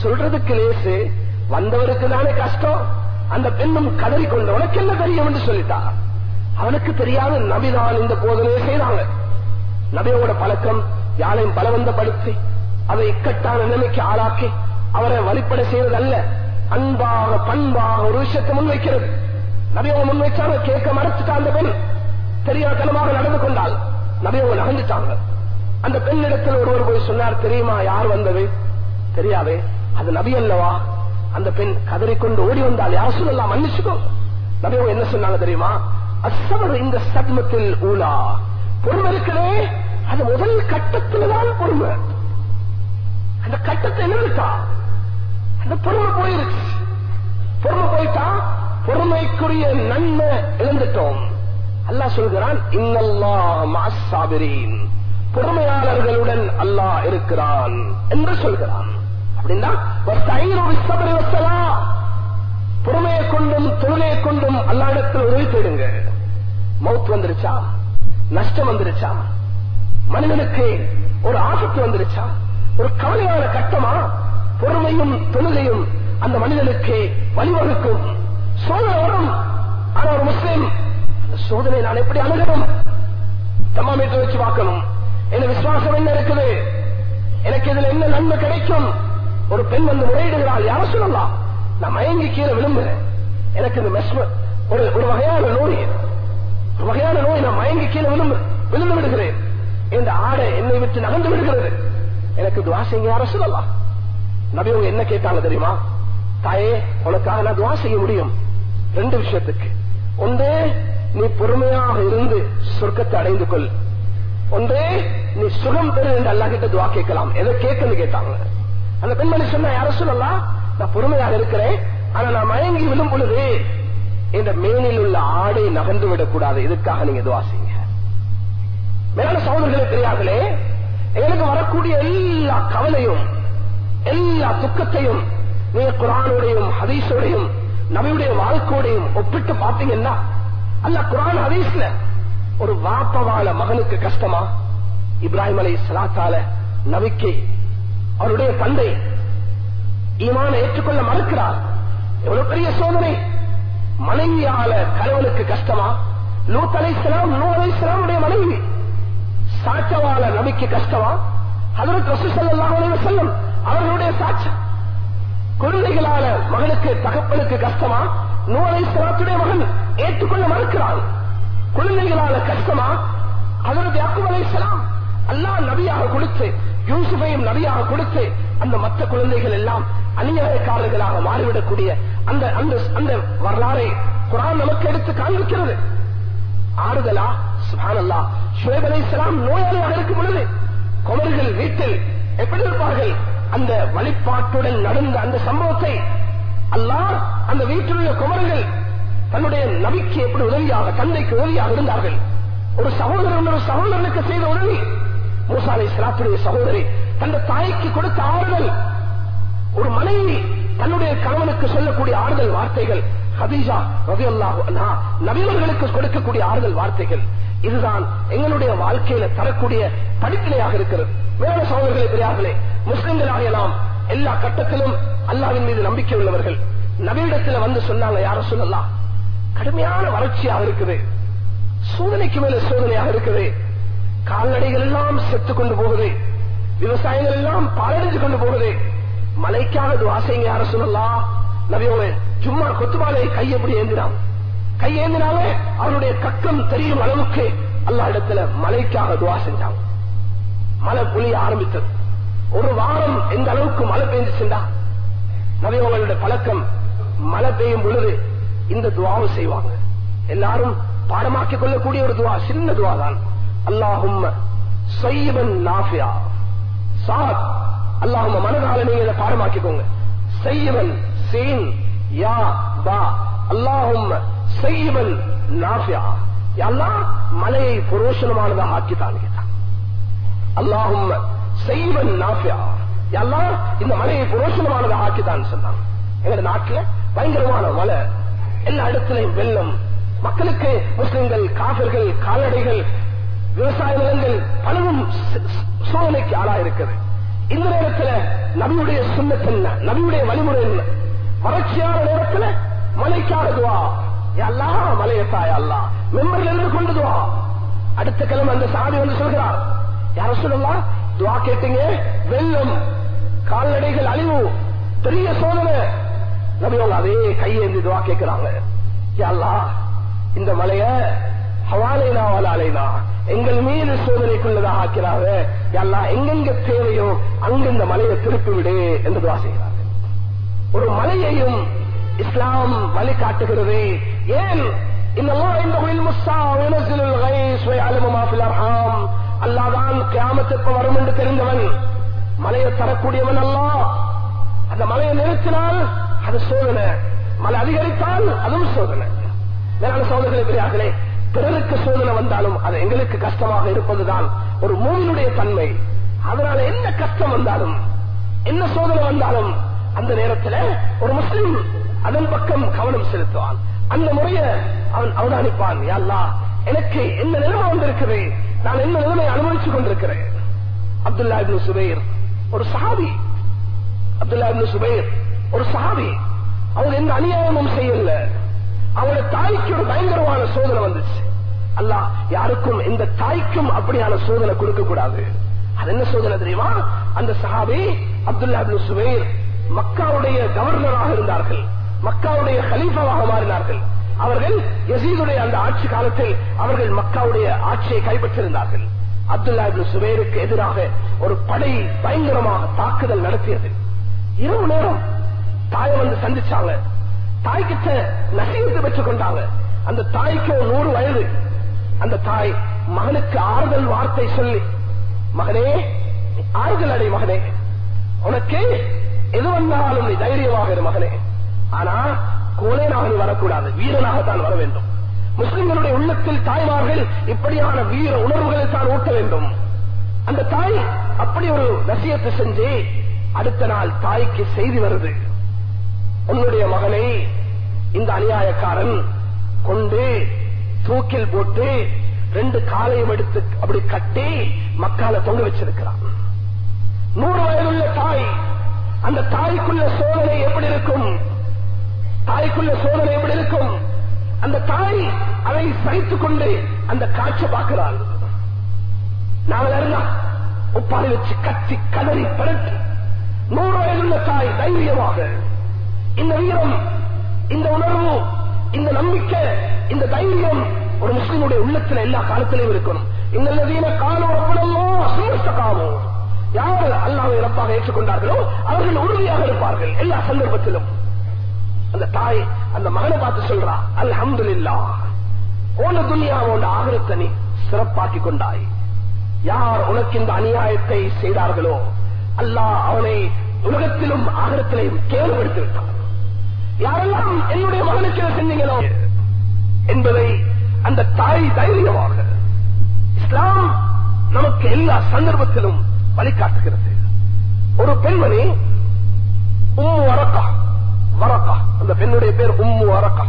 சொல்றதுக்கு லேசு வந்தவருக்கு தானே கஷ்டம் அந்த பெண்ணும் கதறி கொண்டு உனக்கு என்ன தெரியும் என்று சொல்லிட்டா. அவனுக்கு தெரியாத நபிதான் இந்த போதனையை செய்தாங்க. நபியோட பழக்கம் யானையும் பலவந்தப்படுத்தி அதை இக்கட்டான நிலைமைக்கு ஆளாக்கி அவரை வழிபட செய்வது அல்ல அன்பாக பண்பாக ஒரு விஷயத்தை முன்வைக்கிறது. நபியோக முன்வைச்சாங்க கேட்க மறைச்சிட்டா அந்த பெண். தெரியாதனமாக நடந்து கொண்டால் நபியோ நகர்ந்துட்டாங்க. அந்த பெண்ணிடத்தில் ஒருவர் போய் சொன்னார் தெரியுமா யார் வந்தது? தெரியாதே. அது நபி அல்லவா? அந்த பெண் கதறிக்கொண்டு ஓடி வந்தால் யார் சொல்லலாம் மன்னிச்சுக்கோ. நபியோக என்ன சொன்னாங்க தெரியுமா? அசவர் இந்த சத்மத்தில் ஊலா. பொறுமை இருக்கிறே அது முதல் கட்டத்தில் தான் பொறுமை. அந்த கட்டத்தை இருக்கா? அந்த பொறுமை போயிருச்சு பொறுமை போயிட்டா பொறுமைக்குரிய நன்மை இழந்துட்டோம். அல்லாஹ் சொல்கிறான் இன்னல்லாஹ் பொறுமையாளர்களுடன் அல்லாஹ் இருக்கிறான் என்று சொல்கிறான். அப்படின்னா பொறுமையை கொண்டும் தொழிலை கொண்டும் அல்லாடத்தில் உதவி தேடுங்க மவுத் வந்துருச்சா? நஷ்டம் வந்துருச்சா? மனிதனுக்கு ஒரு ஆபத்து வந்துருச்சா? ஒரு கவலையான கட்டமா? பொறுமையும் தொழுகையும் அந்த மனிதனுக்கு வழிவகுக்கும். சோதனை வரும். ஆனா ஒரு முஸ்லீம் சோதனை நான் எப்படி அணுகணும்? தம்மாமீட்டர் வச்சு பார்க்கணும். என்ன விசுவாசம் என்ன இருக்குது? எனக்கு இதுல என்ன நன்மை கிடைக்கும்? ஒரு பெண் வந்து முறையிடுகிறாள். யார சொல்லலாம் நான் மயங்கி கீழே விழும்புறேன் எனக்கு இந்த மெஸ்ம ஒரு ஒரு வகையான நோய். ஒரு வகையான நோய் நான் மயங்கி கீழே விழுந்து விழுந்து விடுகிறேன். இந்த ஆடை என்னை விட்டு நகர்ந்து விடுகிறது. எனக்கு துவா செய்ய யார சொல்லலாம் நபி அவங்க என்ன கேட்டாங்க தெரியுமா? தாயே உனக்காக நான் துவா செய்ய முடியும். ரெண்டு விஷயத்துக்கு. ஒன்று நீ பொறுமையாக இருந்து சொர்க்கத்தை அடைந்து கொள். ஒன்றே நீ சுகம் பெறு என்று அல்லா கிட்ட துவா கேட்கலாம். எதை கேட்கன்னு கேட்டாங்க. அந்த பெண்மணி சொன்ன யார சொல்லலாம் நான் பொறுமையாக இருக்கிறேன். ஆனா நான் மயங்கி விழும் பொழுது இந்த மேனில் உள்ள ஆடை நகர்ந்து விடக்கூடாது. இதுக்காக நீங்க துவா செய்யுங்க. மேலான சகோதரர்களே பெரியார்களே எனக்கு வரக்கூடிய எல்லா கவலையும் எல்லா துக்கத்தையும் நீங்க குரானோடையும் ஹதீஸோடையும் நபியுடைய வாழ்க்கையோடையும் ஒப்பிட்டு பார்த்தீங்கன்னா அல்ல குரான் ஹதீஸ்ல ஒரு வாப்பவால மகனுக்கு கஷ்டமா? இப்ராஹிம் அலை சலாத்தால நபிக்கை அவருடைய தந்தை ஈமான ஏற்றுக்கொள்ள மறுக்கிறார். எவ்வளவு பெரிய சோதனை. மனைவியால கணவனுக்கு கஷ்டமா? லூத் அலை சலாம் நூ அலை மனைவி சாட்சவால நபிக்கு கஷ்டமா? அதற்கு ரசூ ஸல்லல்லாஹு செல்லும் அவர்களுடைய சாட்சி குழந்தைகளால மகனுக்கு தகப்பனுக்கு கஷ்டமா? நூ அலை மகன் ஏற்றுக்கொள்ள மறுக்கிறான். குழந்தைகளால கஷ்டமா? அதற்கு அக்குமலை செலாம் அல்லா அல்லாஹ் நபியாக கொடுத்து யூசுஃபையும் நபியாக கொடுத்து அந்த மற்ற குழந்தைகள் எல்லாம் அநியாயக்காரர்களாக மாறிவிடக்கூடிய அந்த அந்த அந்த வரலாறை குரான் நமக்கு எடுத்து காண்பிக்கிறது. ஆறுதலா? சுபானல்லா. ஷுவேப் அலை சலாம் நோயாளியாக இருக்கும் பொழுது குமர்கள் வீட்டில் எப்படி இருப்பார்கள்? அந்த வழிபாட்டுடன் நடந்த அந்த சம்பவத்தை அல்லா அந்த வீட்டிலுள்ள குமர்கள் தன்னுடைய நபிக்கு எப்படி உதவியாக தந்தைக்கு உதவியாக இருந்தார்கள்? ஒரு சகோதரன் ஒரு சகோதரனுக்கு செய்த உதவி. மூசாலை சிலாத்துடைய சகோதரி தந்த தாய்க்கு கொடுத்த ஆறுதல். ஒரு மனைவி தன்னுடைய கணவனுக்கு சொல்லக்கூடிய ஆறுதல் வார்த்தைகள். ஹதீஜா ரவியல்லாஹு அன்ஹா கொடுக்கக்கூடிய ஆறுதல் வார்த்தைகள். இதுதான் எங்களுடைய வாழ்க்கையில தரக்கூடிய படிப்பினையாக இருக்கிறது. வேறு சகோதரர்களே பெரியார்களே முஸ்லிம்களாக நாம் எல்லா கட்டத்திலும் அல்லாவின் மீது நம்பிக்கை உள்ளவர்கள். நவீனத்தில் வந்து சொன்னாங்க யார சொல்லலாம் கடுமையான வறட்சியாக இருக்குது. சோதனைக்கு மேல சோதனையாக இருக்குது. கால்நடைகள் எல்லாம் செத்து கொண்டு போகுது. விவசாயங்கள் எல்லாம் பாலடைஞ்சு கொண்டு போகுது. மலைக்காக துவாசைங்க யார சொல்லலாம் நபியோட சும்மா கொத்துமாலை கை எப்படி ஏந்தினான்? கை ஏந்தினால அவருடைய கக்கம் தெரியும் அளவுக்கு அல்லா இடத்துல மலைக்காக துவா செஞ்சாங்க மழை புளிய ஆரம்பித்தது. ஒரு வாரம் எந்த அளவுக்கு மழை பெய்ஞ்சுச்சுண்டா நபியோங்களுடைய பழக்கம் மழை பெய்யும் பொழுது இந்த துவாவும் செய்வாங்க. எல்லாரும் பாடமாக்கிக் கொள்ளக்கூடிய ஒரு துவா சின்ன துவா தான் அல்லாஹும் சையபன் நாஃபியா. சாத். அல்லாஹும் மனதால நீங்க இதை பாடமாக்கிக்கோங்க. செய்யவன் சீன் யா பா. அல்லாஹும் செய்யவன் நாஃபியா. எல்லாம் மலையை புரோஷனமானதாக ஆக்கித்தான் கேட்டான் அல்லாஹும் செய்வன் நாஃபியா. எல்லாம் இந்த மலையை புரோஷனமானதாக ஆக்கித்தான் சொன்னாங்க. எங்க நாட்டுல பயங்கரமான மலை எல்லா இடத்திலையும் வெள்ளம். மக்களுக்கு முஸ்லிம்கள் காஃபர்கள் கால்நடைகள் விவசாய நிலங்கள் பலவும் சோதனைக்கு ஆளாயிருக்கிறது. இருக்குது இந்த நேரத்தில் நபியுடைய சுண்ணத் என்ன? நபியுடைய வழிமுறை என்ன? வறட்சியான நேரத்தில் மலைக்காக எல்லா அல்லா மலையத்தாய் அல்லா. மெம்பர்ல இருந்து அடுத்த கிழமை அந்த சாமி வந்து சொல்கிறார் யார சொல்லலாம் துவா கேட்டீங்க? வெள்ளம் கால்நடைகள் அழிவு பெரிய சோதனை. நபியோங்க அதே கையேந்தி துவா கேட்கிறாங்க. அல்லா இந்த மலைய ஹவாலைனா வலாலைனா எங்கள் மீது சோதனைக்குள்ளதாக ஆக்கிறாங்க எல்லா எங்கெங்க தேவையோ அங்கெந்த மலையை திருப்பி விடு என்று துவா செய்கிறார்கள். ஒரு மலையையும் இஸ்லாம் வழி காட்டுகிறது ஏன் இந்த அல்லாதான் கிராமத்திற்கு வரும் என்று தெரிந்தவன். மலையை தரக்கூடியவன் அல்லா அந்த மலையை நிறுத்தினால் அது சோதனை. மலை அதிகரித்தால் அதுவும் சோதனை. மேலான சோதனை பெரியார்களே பிறருக்கு சோதனை வந்தாலும் அது எங்களுக்கு கஷ்டமாக இருப்பதுதான் ஒரு மூவினுடைய தன்மை. அதனால என்ன கஷ்டம் வந்தாலும் என்ன சோதனை வந்தாலும் அந்த நேரத்தில் ஒரு முஸ்லிம் அதன் பக்கம் கவனம் செலுத்துவான். அந்த முறைய அவன் அவதானிப்பான். யாழ்லா எனக்கு என்ன நிலைமை வந்திருக்குது? நான் என்ன நிலைமை அனுபவித்துக் கொண்டிருக்கிறேன்? அப்துல்லா இப்னு சுபைர் ஒரு சஹாபி. அப்துல்லா இப்னு சுபைர் ஒரு சஹாபி. அவங்க எந்த அநியாயமும் செய்யல. அவங்களோட தாய்க்கு ஒரு பயங்கரமான சோதனை வந்துச்சு. அல்லாஹ் யாருக்கும் எந்த தாய்க்கும் அப்படியான சோதனை கொடுக்க கூடாது அது என்ன சோதனை தெரியுமா? அந்த சஹாபி அப்துல்லா அப்துல் சுபைர் மக்காவுடைய கவர்னராக இருந்தார்கள். மக்காவுடைய கலீஃபாவாக மாறினார்கள். அவர்கள் யசீதுடைய அந்த ஆட்சி காலத்தில் அவர்கள் மக்காவுடைய ஆட்சியை கைப்பற்றிருந்தார்கள் அப்துல்லா இப்னு சுபைருக்கு எதிராக ஒரு படை பயங்கரமாக தாக்குதல் நடத்தியது. இரவு நேரம் தாயை வந்து சந்திச்சாங்க. தாய்கிட்ட நசீகத்தை பெற்றுக் கொண்டாங்க அந்த தாய்க்கு நூறு வயது. அந்த தாய் மகனுக்கு ஆறுதல் வார்த்தை சொல்லி மகனே ஆறுதல் அடை மகனே. உனக்கு எது வந்தாலும் நீ தைரியமாக இரு மகனே. ஆனா கோலேனாக நீ வரக்கூடாது வீரனாகத்தான் வர வேண்டும். முஸ்லிம்களுடைய உள்ளத்தில் தாய்மார்கள் இப்படியான வீர உணர்வுகளை தான் ஊட்ட வேண்டும். அந்த தாய் அப்படி ஒரு நசியத்தை செஞ்சு அடுத்த நாள் தாய்க்கு செய்தி வருது. உன்னுடைய மகனை இந்த அநியாயக்காரன் கொண்டு தூக்கில் போட்டு ரெண்டு காலையும் எடுத்து அப்படி கட்டி மக்கால தொங்க வச்சிருக்கிறான். நூறு வயதுள்ள தாய் அந்த தாய்க்குள்ள சோதனை எப்படி இருக்கும்? தாய்க்குள்ள சோதனை எப்படி இருக்கும்? அந்த தாய் அதை சகித்துக் கொண்டு அந்த காட்சை பார்க்கிறாள். நாங்கள் அறிந்தா உப்பாளி வச்சு கத்தி கதறி பரட்டு நூறு வயதுள்ள தாய் தைரியமாக இந்த வீரம் இந்த உணர்வு இந்த நம்பிக்கை இந்த தைரியம் ஒரு முஸ்லீமுடைய உள்ளத்துல எல்லா காலத்திலையும் இருக்கணும். இன்னல்லதீன காலம் ரப்பனல்லோ காமோ யார் அல்லாவை இறப்பாக ஏற்றுக்கொண்டார்களோ அவர்கள் உறுதியாக இருப்பார்கள் எல்லா சந்தர்ப்பத்திலும். அந்த தாய் அந்த மகனை பார்த்து சொல்றா அல்ஹம்துலில்லா ஓன துனியாவோட ஆகரத்தை நீ சிறப்பாக்கி கொண்டாய். யார் உனக்கு இந்த அநியாயத்தை செய்தார்களோ அல்லாஹ் அவனை உலகத்திலும் ஆகரத்திலையும் கேள்விப்படுத்தி விட்டான். யாரெல்லாம் என்னுடைய மகனுக்கு இதை செஞ்சீங்களோ என்பதை அந்த தாய் தைரியமாக இஸ்லாம் நமக்கு எல்லா சந்தர்ப்பத்திலும் வழிகாட்டுகிறது. ஒரு பெண்மணி உம்மு அரக்கா வரக்கா அந்த பெண்ணுடைய பேர் உம்மு அரக்கா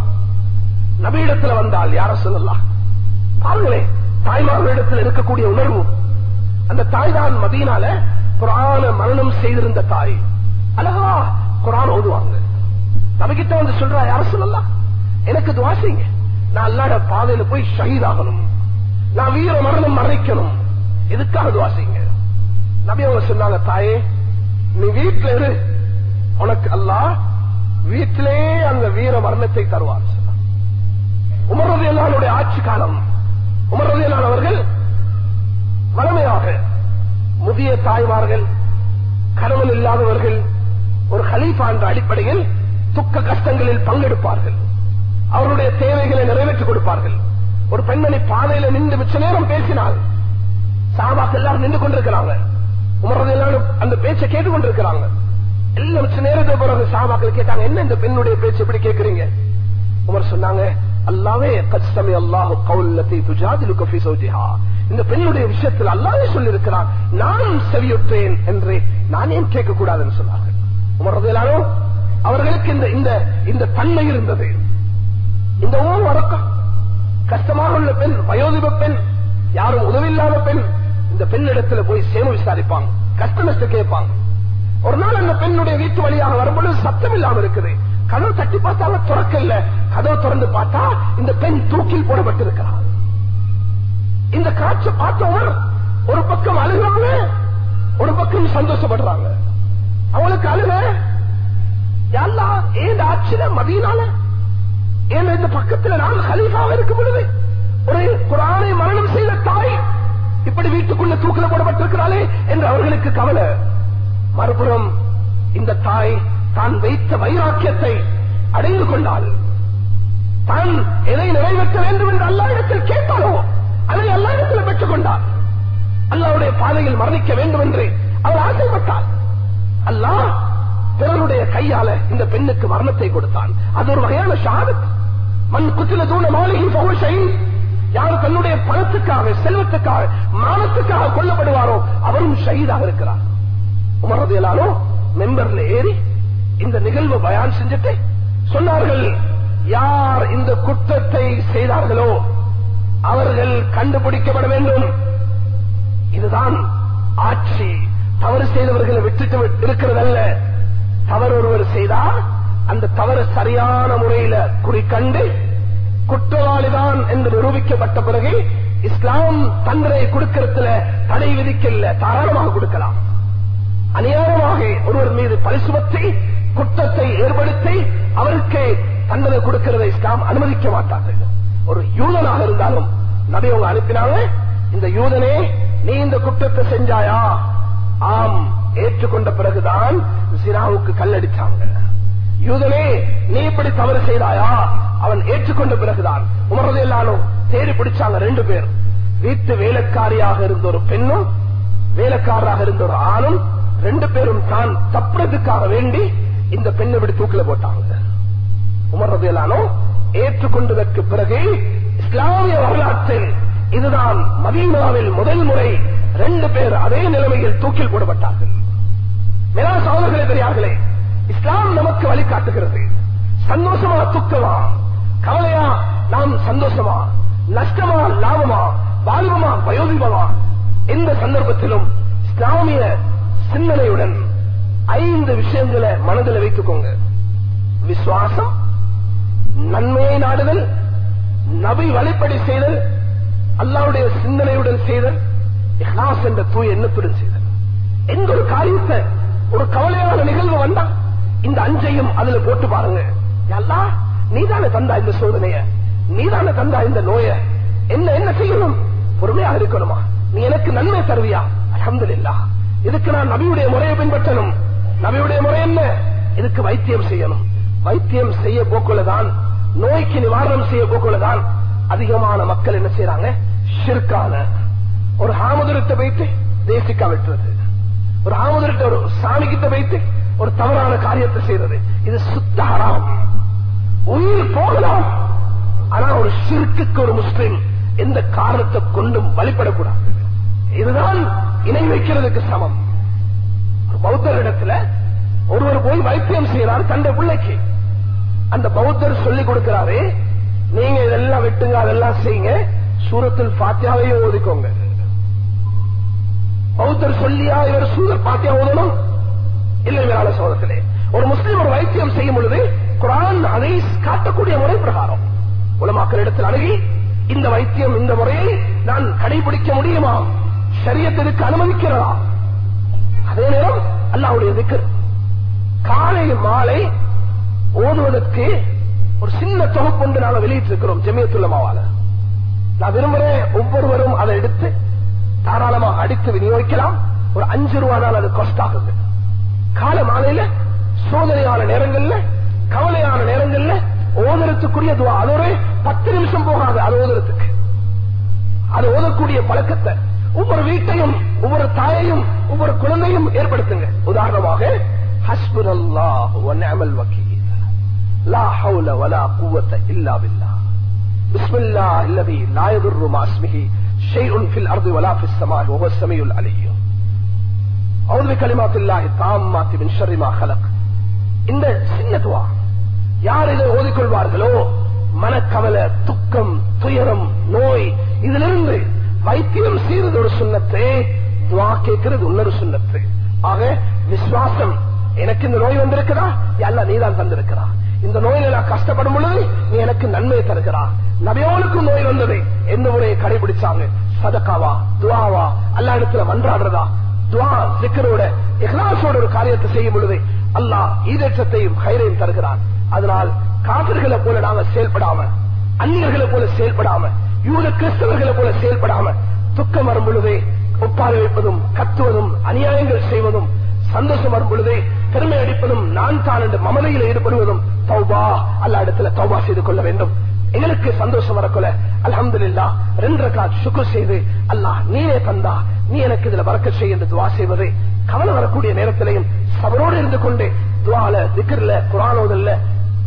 நபியிடத்தில் வந்தால் யார சொல்லலாம் பாருங்களே தாய்மார்களிடத்தில் இருக்கக்கூடிய உணர்வு. அந்த தாய் தான் மதியனால குரான மரணம் செய்திருந்த தாய். அழகா குரான் ஓதுவாங்க. நபிகிட்ட வந்து சொல்றா யார சொல்லலாம் எனக்கு துவாசிங்க நான் அல்லாட பாதையில போய் ஷஹீதாகணும். நான் வீர மரணம் மறைக்கணும் எதுக்காக துவா நபி அவங்க சொன்னாங்க தாயே நீ வீட்டுல இரு. உனக்கு அல்லா வீட்டிலே அந்த வீர மரணத்தை தருவார். உமரதியலானுடைய ஆட்சி காலம். உமரதியலான் அவர்கள் வளமையாக முதிய தாய்மார்கள் கணவன் இல்லாதவர்கள் ஒரு ஹலீஃபா என்ற அடிப்படையில் துக்க கஷ்டங்களில் பங்கெடுப்பார்கள். அவருடைய தேவைகளை நிறைவேற்றிக் கொடுப்பார்கள். ஒரு பெண்மணி பாதையில நின்று மிச்ச நேரம் பேசினால் சாபாக்கு எல்லாரும் நின்று கொண்டிருக்கிறாங்க. உமரது எல்லாரும் அந்த பேச்சை கேட்டுக் கொண்டிருக்கிறாங்க. எல்லாம் மிச்ச நேரத்துக்கு பிறகு சாபாக்கள் கேட்டாங்க என்ன இந்த பெண்ணுடைய பேச்சு? எப்படி கேட்கறீங்க உமர் சொன்னாங்க அல்லாவே கஷ்டமே அல்லாஹு கவுல்லத்தை துஜாதிலு சௌஜிஹா. இந்த பெண்ணுடைய விஷயத்தில் அல்லாவே சொல்லியிருக்கிறான் நானும் செவியுற்றேன் என்று. நான் ஏன் கேட்கக்கூடாதுன்னு சொன்னார்கள். உமரது எல்லாரும் அவர்களுக்கு இந்த இந்த இந்த தன்மை இருந்தது. இந்த ஊர் அடக்கம் கஷ்டமாக உள்ள பெண் வயோதிப பெண் யாரும் உதவியில்லாத பெண் இந்த பெண்ணிடத்துல போய் சேம விசாரிப்பாங்க. கஷ்ட நஷ்டம் கேட்பாங்க. ஒரு நாள் அந்த பெண்ணுடைய வீட்டு வழியாக வரும்பொழுது சத்தம் இல்லாமல் இருக்குது. கதவு தட்டி பார்த்தாலும் துறக்கல கதவு திறந்து பார்த்தா இந்த பெண் தூக்கில் போடப்பட்டிருக்கிறார் இந்த காட்சி பார்த்தவர் ஒரு பக்கம் அழுகிறாங்க ஒரு பக்கம் சந்தோஷப்படுறாங்க. அவளுக்கு அழுக யாழ்லா ஏன் ஆட்சியில மதியனால ஏன் இந்த பக்கத்துல நான் ஹலீஃபாக இருக்கும் பொழுது ஒரு குரானை மரணம் செய்த தாய் இப்படி வீட்டுக்குள்ள தூக்கில போடப்பட்டிருக்கிறாளே என்று அவர்களுக்கு கவலை. மறுபுறம் இந்த தாய் தான் வைத்த வைராக்கியத்தை அடைந்து கொண்டாள். தான் எதை நிறைவேற்ற வேண்டும் என்று அல்லா இடத்தில் கேட்டாலோ அதை எல்லா இடத்தில் பெற்றுக் கொண்டார் அல்லாவுடைய பாதையில் மரணிக்க வேண்டும் என்று அவர் ஆசைப்பட்டார். அல்லாஹ் பிறருடைய கையால இந்த பெண்ணுக்கு மரணத்தை கொடுத்தான். அது ஒரு வகையான ஷாதத் மண் குத்தில தூண மாளிகை பகுஷை யார் தன்னுடைய பணத்துக்காக செல்வத்துக்காக மானத்துக்காக கொல்லப்படுவாரோ அவரும் ஷஹீதாக இருக்கிறார். உமரது எல்லாரும் மெம்பர்ல ஏறி இந்த நிகழ்வு பயான் செஞ்சுட்டு சொன்னார்கள் யார் இந்த குற்றத்தை செய்தார்களோ அவர்கள் கண்டுபிடிக்கப்பட வேண்டும். இதுதான் ஆட்சி. தவறு செய்தவர்களை விட்டுட்டு இருக்கிறதல்ல. தவறு ஒருவர் செய்தால் அந்த தவறு சரியான முறையில குறிக்கண்டு குற்றவாளிதான் என்று நிரூபிக்கப்பட்ட பிறகு இஸ்லாம் தண்டனை கொடுக்கறதுல தடை விதிக்கல தாராளமாக கொடுக்கலாம். அநியாயமாக ஒருவர் மீது பரிசுமத்தை குற்றத்தை ஏற்படுத்தி அவருக்கு தண்டனை கொடுக்கிறதை இஸ்லாம் அனுமதிக்க மாட்டார்கள். ஒரு யூதனாக இருந்தாலும் நபி அவங்க அனுப்பினாங்க இந்த யூதனே நீ இந்த குற்றத்தை செஞ்சாயா? ஆம் ஏற்றுக்கொண்ட பிறகுதான் சிராவுக்கு கல்லடிச்சாங்க. யூதனே நீ இப்படி தவறு செய்தாயா? அவன் ஏற்றுக்கொண்ட பிறகுதான். உமரது எல்லாரும் தேடி பிடிச்சாங்க ரெண்டு பேர். வீட்டு வேலைக்காரியாக இருந்த ஒரு பெண்ணும் வேலைக்காரராக இருந்த ஒரு ஆணும் ரெண்டு பேரும் தான் தப்புறதுக்காக வேண்டி இந்த பெண்ணை இப்படி தூக்கில போட்டாங்க. உமரது எல்லாரும் ஏற்றுக்கொண்டதற்கு பிறகு இஸ்லாமிய வரலாற்றில் இதுதான் மதீனாவில் முதல் முறை ரெண்டு பேர் அதே நிலைமையில் தூக்கில் போடப்பட்டார்கள். மேலா சோதர்களே பெரியார்களே இஸ்லாம் நமக்கு வழிகாட்டுகிறது. சந்தோஷமா துக்கமா? கவலையா? நாம் சந்தோஷமா? நஷ்டமா லாபமா? வாலிபமா வயோதிபமா எந்த சந்தர்ப்பத்திலும் இஸ்லாமிய சிந்தனையுடன் ஐந்து விஷயங்களை மனதில் வைத்துக்கோங்க. விசுவாசம் நன்மையை நாடுதல் நபி வழிப்படி செய்தல் அல்லாவுடைய சிந்தனையுடன் செய்தல் என்ற தூய எண்ணத்துடன் செய்தல். எந்த ஒரு காரியத்தை ஒரு கவலையான நிகழ்வு வந்தா இந்த அஞ்சையும் அதுல போட்டு பாருங்க. அல்லா தந்தா இந்த சோதனைய? நீதான தந்தா இந்த நோய? என்ன என்ன செய்யணும்? பொறுமையாக இருக்கணுமா? நீ எனக்கு நன்மை தருவியா? அலமதுல்லா இதுக்கு நான் நபியுடைய முறையை பின்பற்றணும். நபியுடைய முறை என்ன? இதுக்கு வைத்தியம் செய்யணும். வைத்தியம் செய்ய போக்குள்ளதான் நோய்க்கு நிவாரணம் செய்ய போக்குள்ளதான் அதிகமான மக்கள் என்ன செய்யறாங்க ஷிர்கான. ஒரு ஹாமதுரத்தை வைத்து தேசிக்கா விட்டுறது. ஒரு ஆமுதர்கிட்ட ஒரு சாமி கிட்ட வைத்து ஒரு தவறான காரியத்தை செய்யறது இது சுத்த ஹராம். உயிர் போகலாம். ஆனா ஒரு சிறுக்குக்கு ஒரு முஸ்லீம் எந்த காரணத்தை கொண்டும் வழிபடக்கூடாது. இதுதான் இணை வைக்கிறதுக்கு சமம். ஒரு பௌத்தரிடத்துல ஒருவர் போய் வைத்தியம் செய்யறார் தண்ட பிள்ளைக்கு. அந்த பௌத்தர் சொல்லிக் கொடுக்கிறாரு நீங்க இதெல்லாம் வெட்டுங்க அதெல்லாம் செய்யுங்க. சூரத்தில் பாத்தியாவையும் ஓதிக்கோங்க. பௌத்தர் சொல்லியா இவர் சூரத் பாத்தியா ஓதணும்? இல்லை வேளாண் சோதத்திலே. ஒரு முஸ்லீம் ஒரு வைத்தியம் செய்யும் பொழுது குரான் அதை காட்டக்கூடிய முறை பிரகாரம். உலமாக்கள் இடத்தில் அணுகி இந்த வைத்தியம் இந்த முறையை நான் கடைபிடிக்க முடியுமா? சரியத்திற்கு அனுமதிக்கிறதா? அதே நேரம் அல்லாவுடைய திக்கு காலை மாலை ஓதுவதற்கு ஒரு சின்ன தொகுப்பு ஒன்று நாங்கள் வெளியிட்டிருக்கிறோம் ஜெமியத்துள்ளமாவால நான் விரும்புகிறேன் ஒவ்வொருவரும் அதை எடுத்து தாராளமா அடித்து விநியோகிக்கலாம். ஒரு அஞ்சு ரூபானால் அது காஸ்ட் ஆகுது. கால மாலையில சோதனையான நேரங்கள்ல கவலையான நேரங்கள்ல ஓதரத்துக்குரிய துவா. பத்து நிமிஷம் போகாது அது ஓதரத்துக்கு அது ஓதக்கூடிய பழக்கத்தை ஒவ்வொரு வீட்டையும் ஒவ்வொரு தாயையும் ஒவ்வொரு குழந்தையும் ஏற்படுத்துங்க. உதாரணமாக ஹஸ்புல்லாஹ் இல்லாவில்லா பிஸ்மில்லா இல்லதி லாயதுர்ரு மாஸ்மிஹி. شيء في الارض ولا في السماء وهو السميع العليم اعوذ بكلمات الله التامات من شر ما خلق இந்த சின்ன துவா யார் இதை ஓதிக்கொள்வார்களோ மனக்கவலை துக்கம் துயரம் நோய் இதிலிருந்து வைத்தியம் செய்வது ஒரு சுண்ணத்து துவா கேட்கிறது இன்னொரு சுண்ணத்து ஆக விசுவாசம் எனக்கு இந்த நோய் வந்திருக்கிறா அல்ல நீதான் தந்திருக்கிறா இந்த நோயில நான் கஷ்டப்படும் பொழுது நீ எனக்கு நன்மை தருகிறா நபியோனுக்கும் நோய் வந்தது. எந்த முறையை கடைபிடிச்சாங்க? சதக்காவா துவாவா? அல்லா இடத்துல மன்றாடுறதா? துவா சிக்கரோட இஹ்லாசோட ஒரு காரியத்தை செய்யும் பொழுது அல்லாஹ் ஈதேற்றத்தையும் கயிறையும் தருகிறான். அதனால் காதர்களை போல நாங்க செயல்படாம அந்நியர்களை போல செயல்படாம யூத கிறிஸ்தவர்களை போல செயல்படாம துக்கம் வரும் பொழுதே ஒப்பாறு வைப்பதும் கத்துவதும் அநியாயங்கள் செய்வதும் சந்தோஷம் வரும் பொழுதே பெருமை அடிப்பதும் நான் தான் என்று மமதையில் ஈடுபடுவதும் தௌபா. அல்ல இடத்துல தௌபா செய்து கொள்ள வேண்டும். எங்களுக்கு சந்தோஷம் வரக்குள்ள. அலமது இல்லா ரெண்டு ரகாத் சுக்குர் செய்து அல்லாஹ் நீனே தந்தா. நீ எனக்கு இதுல வரக்க செய்ய என்று துவா செய்வது. கவலை வரக்கூடிய நேரத்திலையும் சபரோடு இருந்து கொண்டு துவால திக்கர்ல குரானோதல்ல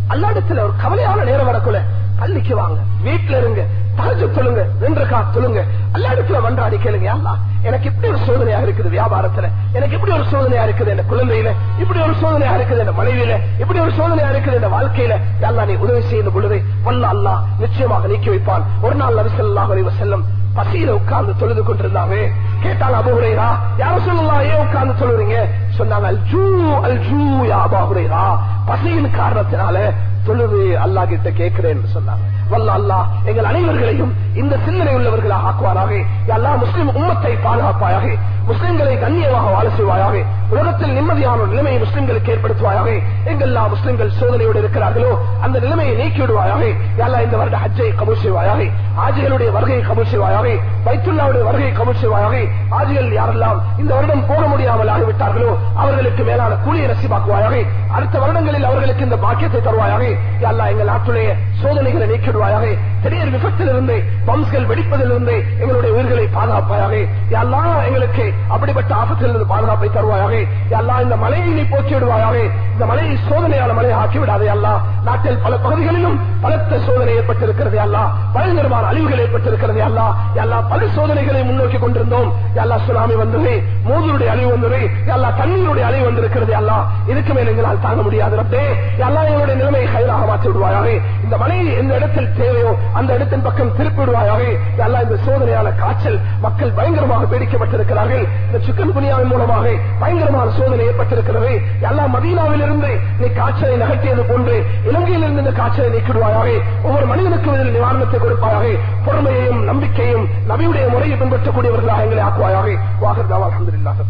அல்லாடத்துல ஒரு கவலையான நேரம் வரக்குள்ள. பள்ளிக்கு வாங்க வீட்டுல இருங்க. தரஜு தொழுங்க ரெண்டு கா தொழுங்க எல்லா இடத்துல மன்றாடி கேளுங்க அல்லா எனக்கு இப்படி ஒரு சோதனையா இருக்குது வியாபாரத்துல. எனக்கு இப்படி ஒரு சோதனையா இருக்குது என் குழந்தையில. இப்படி ஒரு சோதனையா இருக்குது என் மனைவியில. இப்படி ஒரு சோதனையா இருக்குது என் வாழ்க்கையில. அல்லா நீ உதவி செய்யும் பொழுது வல்ல அல்லா நிச்சயமாக நீக்கி வைப்பான். ஒரு நாள் நபிசல்லாஹ் அலைஹி வஸல்லம் பசியில உட்கார்ந்து தொழுது கொண்டிருந்தாவே கேட்டாங்க அபுரேரா யார சொல்லலாம் ஏன் உட்கார்ந்து சொல்லுறீங்க சொன்னாங்க அல் ஜூ அல் ஜூ யா அபுஹுரைரா பசியின் காரணத்தினால தொழுது அல்லா கிட்ட கேட்கிறேன் சொன்னாங்க. வல்ல அல்லா எங்கள் அனைவர்களையும் இந்த சிந்தனை உள்ளவர்களாக ஆக்குவாராக. எல்லா முஸ்லிம் உம்மத்தை பாதுகாப்பாயாக முஸ்லிம்களை கண்ணியமாக வாழ செய்வாயாக. உலகத்தில் நிம்மதியான நிலைமையை முஸ்லிம்களுக்கு ஏற்படுத்துவாயாக. எங்கெல்லா முஸ்லிம்கள் சோதனையோடு இருக்கிறார்களோ அந்த நிலைமையை நீக்கி விடுவாயாக எல்லா இந்த வருட ஹஜ்ஜை கபூல் செய்வாயாக. ஆஜிகளுடைய வருகையை கபூல் செய்வாயாக. வைத்துள்ளாவுடைய வருகையை கபூல் செய்வாயாக. ஆஜிகள் யாரெல்லாம் இந்த வருடம் போக முடியாமல் ஆகிவிட்டார்களோ அவர்களுக்கு மேலான கூலியை ரசிபாக்குவாயாக அடுத்த வருடங்களில் அவர்களுக்கு இந்த பாக்கியத்தை தருவாயாக. எல்லா எங்கள் நாட்டுடைய சோதனைகளை நீக்கிடுவாயாக. திடீர் விபத்திலிருந்து பம்ஸ்கள் வெடிப்பதிலிருந்து எங்களுடைய உயிர்களை பாதுகாப்பாயாக. எல்லாம் எங்களுக்கு அப்படிப்பட்ட ஆபத்திலிருந்து பாதுகாப்பை தருவாயாக. எல்லாம் இந்த மலையை நீ போக்கிவிடுவாயாக. இந்த மலையை சோதனையான மலையை ஆக்கி விடாதே அல்லா நாட்டில் பல பகுதிகளிலும் பலத்த சோதனை ஏற்பட்டிருக்கிறது அல்லா. பயங்கரமான அழிவுகள் ஏற்பட்டிருக்கிறது அல்லா. எல்லா பல சோதனைகளை முன்னோக்கி கொண்டிருந்தோம். எல்லா சுனாமி வந்தது மூதருடைய அழிவு வந்தது எல்லா தண்ணீருடைய அழிவு வந்திருக்கிறது அல்லா. இதுக்கு மேல் எங்களால் தாங்க முடியாது ரப்பே. எல்லா எங்களுடைய நிலைமையை கைதாக மாற்றி விடுவாயாக இந்த மலை மலையை எந்த இடத்தில் தேவையோ அந்த இடத்தின் பக்கம் திருப்பி விடுவாயாக இந்த சோதனையான காய்ச்சல் மக்கள் பயங்கரமாக பீடிக்கப்பட்டிருக்கிறார்கள். இந்த சிக்கன் புனியாவின் மூலமாக பயங்கரமான சோதனை ஏற்பட்டிருக்கிறது. எல்லா மதீனாவில் இருந்து நீ காய்ச்சலை நகர்த்தியது போன்று இலங்கையில் இருந்து இந்த காய்ச்சலை நீக்கிடுவாயாக ஒவ்வொரு மனிதனுக்கும் இதில் நிவாரணத்தை கொடுப்பாயாக. பொறுமையையும் நம்பிக்கையும் நபியுடைய முறையை பின்பற்றக்கூடியவர்களாக எங்களை ஆக்குவாயாக. வாகர்தாவா அலமதுல்லாஹ்